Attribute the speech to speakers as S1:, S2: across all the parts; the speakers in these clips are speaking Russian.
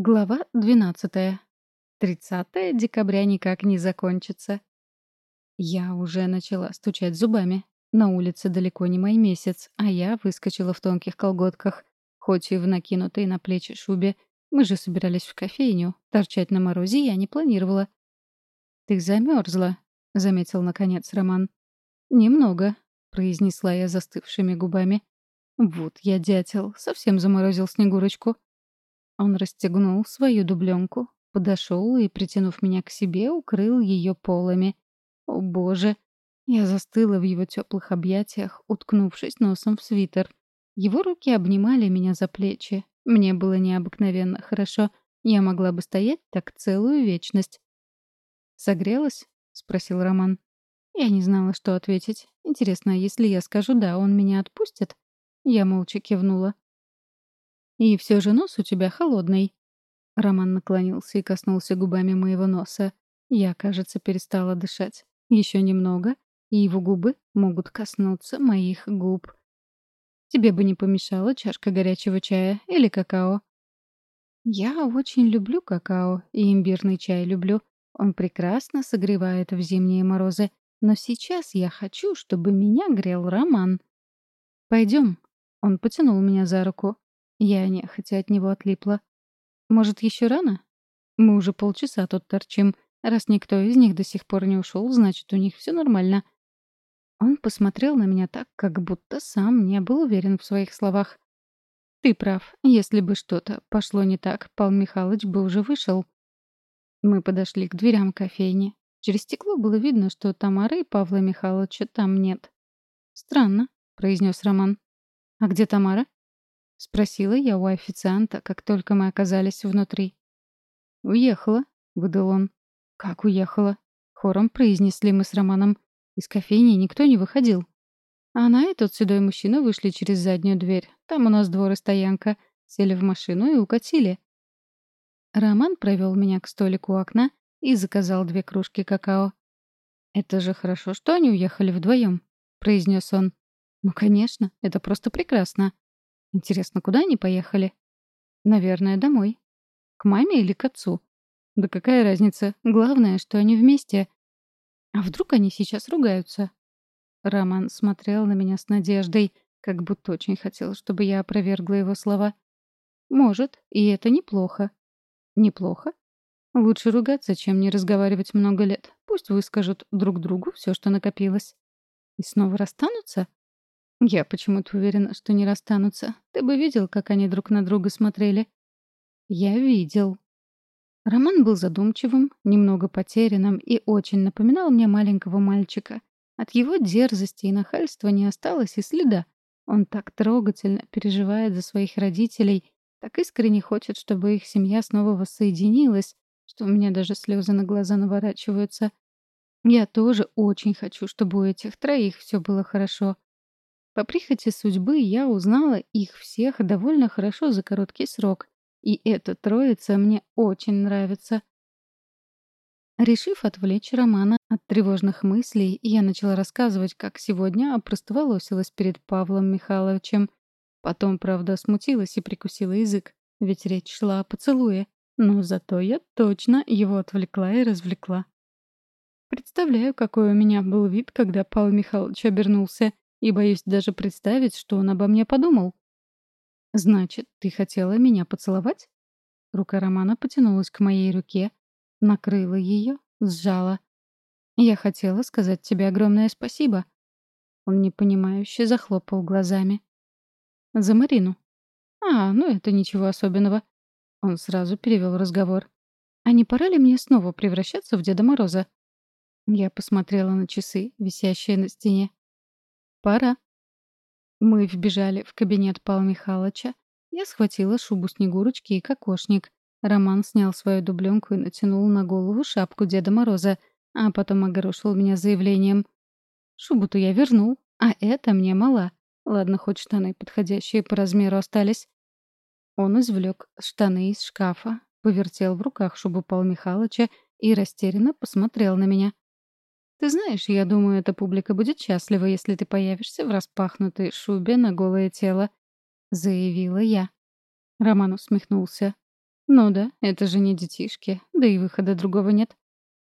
S1: Глава 12. 30 декабря никак не закончится. Я уже начала стучать зубами. На улице далеко не мой месяц, а я выскочила в тонких колготках, хоть и в накинутой на плечи шубе. Мы же собирались в кофейню. Торчать на морозе я не планировала. «Ты замерзла», — заметил наконец Роман. «Немного», — произнесла я застывшими губами. «Вот я дятел, совсем заморозил Снегурочку». Он расстегнул свою дубленку, подошел и, притянув меня к себе, укрыл ее полами. О боже! Я застыла в его теплых объятиях, уткнувшись носом в свитер. Его руки обнимали меня за плечи. Мне было необыкновенно хорошо. Я могла бы стоять так целую вечность. «Согрелась?» — спросил Роман. Я не знала, что ответить. Интересно, если я скажу «да», он меня отпустит? Я молча кивнула. «И все же нос у тебя холодный». Роман наклонился и коснулся губами моего носа. Я, кажется, перестала дышать. Еще немного, и его губы могут коснуться моих губ. «Тебе бы не помешала чашка горячего чая или какао?» «Я очень люблю какао, и имбирный чай люблю. Он прекрасно согревает в зимние морозы. Но сейчас я хочу, чтобы меня грел Роман. Пойдем. Он потянул меня за руку. Я нехотя от него отлипла. «Может, еще рано? Мы уже полчаса тут торчим. Раз никто из них до сих пор не ушел, значит, у них все нормально». Он посмотрел на меня так, как будто сам не был уверен в своих словах. «Ты прав. Если бы что-то пошло не так, Пал Михайлович бы уже вышел». Мы подошли к дверям кофейни. Через стекло было видно, что Тамары и Павла Михайловича там нет. «Странно», — произнес Роман. «А где Тамара?» — спросила я у официанта, как только мы оказались внутри. «Уехала», — выдал он. «Как уехала?» — хором произнесли мы с Романом. Из кофейни никто не выходил. Она и тот седой мужчина вышли через заднюю дверь. Там у нас двор и стоянка. Сели в машину и укатили. Роман провел меня к столику у окна и заказал две кружки какао. «Это же хорошо, что они уехали вдвоем», — произнес он. «Ну, конечно, это просто прекрасно», Интересно, куда они поехали? Наверное, домой. К маме или к отцу? Да какая разница? Главное, что они вместе. А вдруг они сейчас ругаются? Роман смотрел на меня с надеждой, как будто очень хотел, чтобы я опровергла его слова. Может, и это неплохо. Неплохо? Лучше ругаться, чем не разговаривать много лет. Пусть выскажут друг другу все, что накопилось. И снова расстанутся? Я почему-то уверена, что не расстанутся. Ты бы видел, как они друг на друга смотрели. Я видел. Роман был задумчивым, немного потерянным и очень напоминал мне маленького мальчика. От его дерзости и нахальства не осталось и следа. Он так трогательно переживает за своих родителей, так искренне хочет, чтобы их семья снова воссоединилась, что у меня даже слезы на глаза наворачиваются. Я тоже очень хочу, чтобы у этих троих все было хорошо. По прихоти судьбы я узнала их всех довольно хорошо за короткий срок. И эта троица мне очень нравится. Решив отвлечь Романа от тревожных мыслей, я начала рассказывать, как сегодня опростоволосилась перед Павлом Михайловичем. Потом, правда, смутилась и прикусила язык, ведь речь шла о поцелуе. Но зато я точно его отвлекла и развлекла. Представляю, какой у меня был вид, когда Павел Михайлович обернулся и боюсь даже представить, что он обо мне подумал. «Значит, ты хотела меня поцеловать?» Рука Романа потянулась к моей руке, накрыла ее, сжала. «Я хотела сказать тебе огромное спасибо». Он непонимающе захлопал глазами. «За Марину». «А, ну это ничего особенного». Он сразу перевел разговор. «А не пора ли мне снова превращаться в Деда Мороза?» Я посмотрела на часы, висящие на стене. Пора. Мы вбежали в кабинет Павла Михайловича. Я схватила шубу Снегурочки и кокошник. Роман снял свою дубленку и натянул на голову шапку Деда Мороза, а потом огорошил меня заявлением. «Шубу-то я вернул, а это мне мало. Ладно, хоть штаны подходящие по размеру остались». Он извлек штаны из шкафа, повертел в руках шубу Павла Михайловича и растерянно посмотрел на меня. Ты знаешь, я думаю, эта публика будет счастлива, если ты появишься в распахнутой шубе на голое тело», — заявила я. Роман усмехнулся. Ну да, это же не детишки, да и выхода другого нет.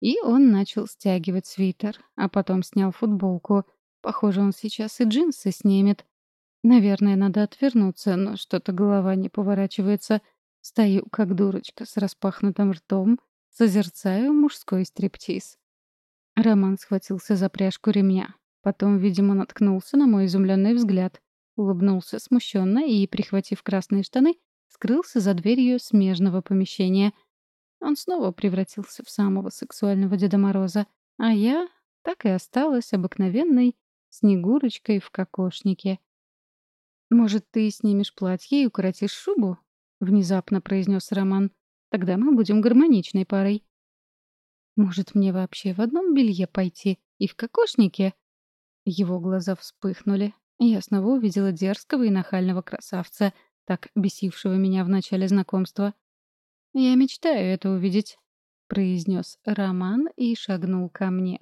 S1: И он начал стягивать свитер, а потом снял футболку. Похоже, он сейчас и джинсы снимет. Наверное, надо отвернуться, но что-то голова не поворачивается. Стою, как дурочка, с распахнутым ртом, созерцаю мужской стриптиз. Роман схватился за пряжку ремня. Потом, видимо, наткнулся на мой изумленный взгляд. Улыбнулся смущенно и, прихватив красные штаны, скрылся за дверью смежного помещения. Он снова превратился в самого сексуального Деда Мороза, а я так и осталась обыкновенной Снегурочкой в кокошнике. «Может, ты снимешь платье и укоротишь шубу?» — внезапно произнес Роман. «Тогда мы будем гармоничной парой». «Может, мне вообще в одном белье пойти? И в кокошнике?» Его глаза вспыхнули. Я снова увидела дерзкого и нахального красавца, так бесившего меня в начале знакомства. «Я мечтаю это увидеть», — произнес Роман и шагнул ко мне.